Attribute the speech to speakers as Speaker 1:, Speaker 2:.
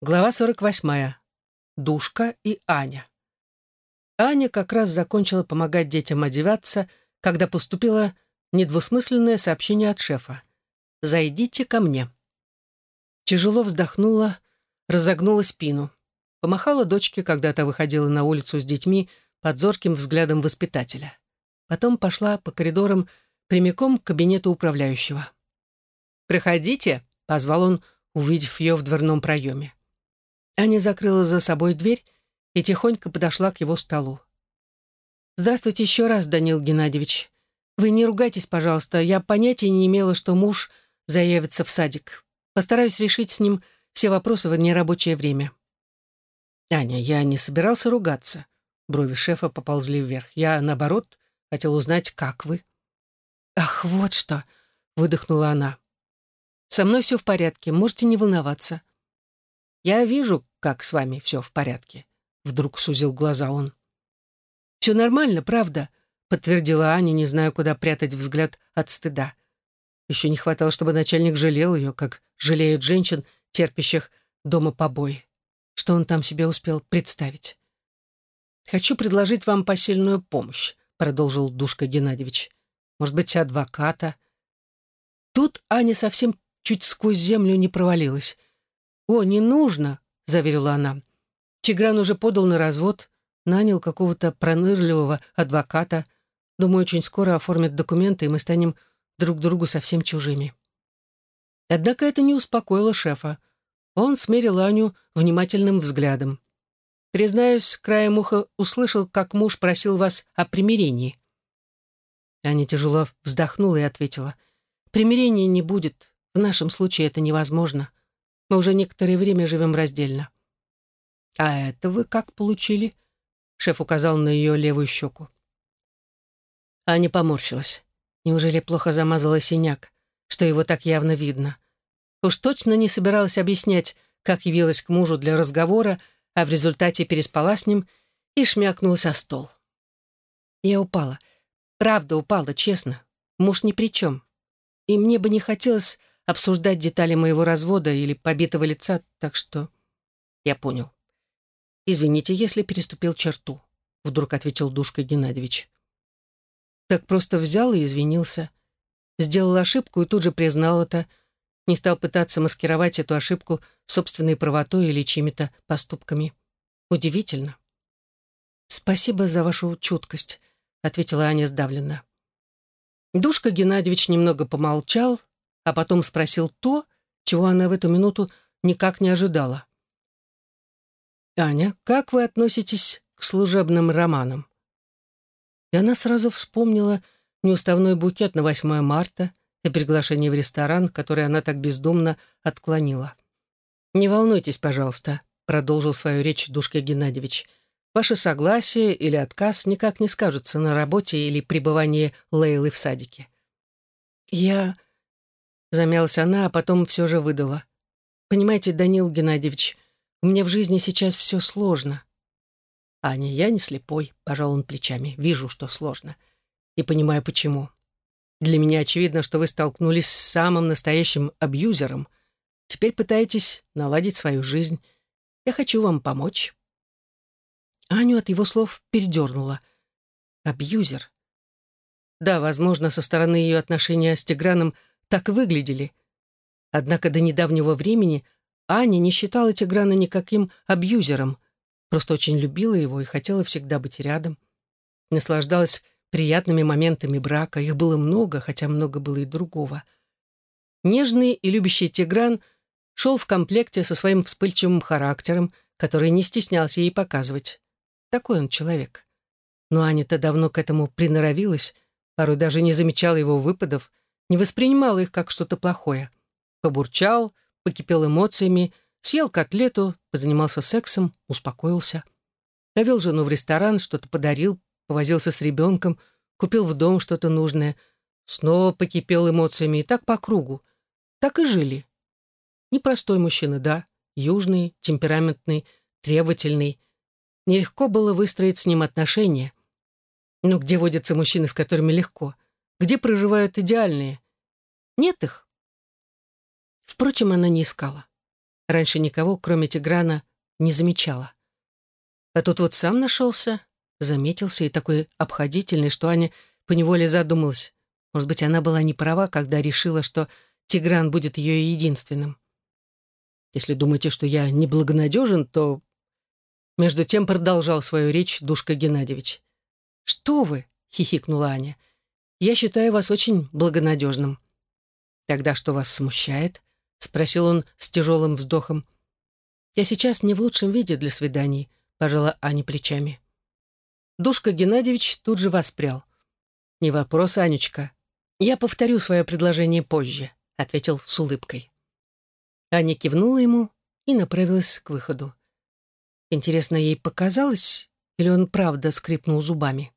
Speaker 1: Глава 48. Душка и Аня. Аня как раз закончила помогать детям одеваться, когда поступило недвусмысленное сообщение от шефа. «Зайдите ко мне». Тяжело вздохнула, разогнула спину. Помахала дочке, когда та выходила на улицу с детьми под зорким взглядом воспитателя. Потом пошла по коридорам прямиком к кабинету управляющего. «Проходите», — позвал он, увидев ее в дверном проеме. Аня закрыла за собой дверь и тихонько подошла к его столу. «Здравствуйте еще раз, Данил Геннадьевич. Вы не ругайтесь, пожалуйста. Я понятия не имела, что муж заявится в садик. Постараюсь решить с ним все вопросы в нерабочее время». «Аня, я не собирался ругаться». Брови шефа поползли вверх. «Я, наоборот, хотел узнать, как вы». «Ах, вот что!» — выдохнула она. «Со мной все в порядке, можете не волноваться». «Я вижу, как с вами все в порядке», — вдруг сузил глаза он. «Все нормально, правда», — подтвердила Аня, не зная, куда прятать взгляд от стыда. Еще не хватало, чтобы начальник жалел ее, как жалеют женщин, терпящих дома побои. Что он там себе успел представить? «Хочу предложить вам посильную помощь», — продолжил Душка Геннадьевич. «Может быть, адвоката?» Тут Аня совсем чуть сквозь землю не провалилась. «О, не нужно», — заверила она. «Тигран уже подал на развод, нанял какого-то пронырливого адвоката. Думаю, очень скоро оформит документы, и мы станем друг другу совсем чужими». Однако это не успокоило шефа. Он смерил Аню внимательным взглядом. «Признаюсь, краем уха услышал, как муж просил вас о примирении». Аня тяжело вздохнула и ответила. «Примирения не будет. В нашем случае это невозможно. Мы уже некоторое время живем раздельно». «А это вы как получили?» Шеф указал на ее левую щеку. Аня поморщилась. Неужели плохо замазала синяк, что его так явно видно? Уж точно не собиралась объяснять, как явилась к мужу для разговора, а в результате переспала с ним и шмякнулась о стол. Я упала. Правда упала, честно. Муж ни при чем. И мне бы не хотелось обсуждать детали моего развода или побитого лица, так что... Я понял. «Извините, если переступил черту», — вдруг ответил Душка Геннадьевич. Так просто взял и извинился. Сделал ошибку и тут же признал это, не стал пытаться маскировать эту ошибку собственной правотой или чьими-то поступками. Удивительно. «Спасибо за вашу чуткость», — ответила Аня сдавленно. Душка Геннадьевич немного помолчал, а потом спросил то, чего она в эту минуту никак не ожидала. «Аня, как вы относитесь к служебным романам?» И она сразу вспомнила неуставной букет на 8 марта и приглашение в ресторан, которое она так бездумно отклонила. «Не волнуйтесь, пожалуйста», — продолжил свою речь Душка Геннадьевич. «Ваше согласие или отказ никак не скажутся на работе или пребывании Лейлы в садике». «Я...» Замялась она, а потом все же выдала. «Понимаете, Данил Геннадьевич, у меня в жизни сейчас все сложно». «Аня, я не слепой», — пожал он плечами. «Вижу, что сложно. И понимаю, почему. Для меня очевидно, что вы столкнулись с самым настоящим абьюзером. Теперь пытаетесь наладить свою жизнь. Я хочу вам помочь». Аню от его слов передернула. «Абьюзер». Да, возможно, со стороны ее отношения с Тиграном — так выглядели. Однако до недавнего времени Аня не считала Тиграна никаким абьюзером, просто очень любила его и хотела всегда быть рядом. Наслаждалась приятными моментами брака, их было много, хотя много было и другого. Нежный и любящий Тигран шел в комплекте со своим вспыльчивым характером, который не стеснялся ей показывать. Такой он человек. Но Аня-то давно к этому приноровилась, порой даже не замечала его выпадов — не воспринимал их как что-то плохое. Побурчал, покипел эмоциями, съел котлету, позанимался сексом, успокоился. Повел жену в ресторан, что-то подарил, повозился с ребенком, купил в дом что-то нужное, снова покипел эмоциями, и так по кругу. Так и жили. Непростой мужчина, да, южный, темпераментный, требовательный. Нелегко было выстроить с ним отношения. Но где водятся мужчины, с которыми легко? Где проживают идеальные? Нет их. Впрочем, она не искала. Раньше никого, кроме Тиграна, не замечала. А тут вот сам нашелся, заметился и такой обходительный, что Аня поневоле задумалась. Может быть, она была не права, когда решила, что Тигран будет ее единственным. Если думаете, что я неблагонадежен, то... Между тем продолжал свою речь Душка Геннадьевич. «Что вы?» — хихикнула Аня. «Я считаю вас очень благонадежным». «Тогда что вас смущает?» — спросил он с тяжелым вздохом. «Я сейчас не в лучшем виде для свиданий», — пожала Аня плечами. Душка Геннадьевич тут же воспрял. «Не вопрос, Анечка. Я повторю свое предложение позже», — ответил с улыбкой. Аня кивнула ему и направилась к выходу. Интересно, ей показалось, или он правда скрипнул зубами?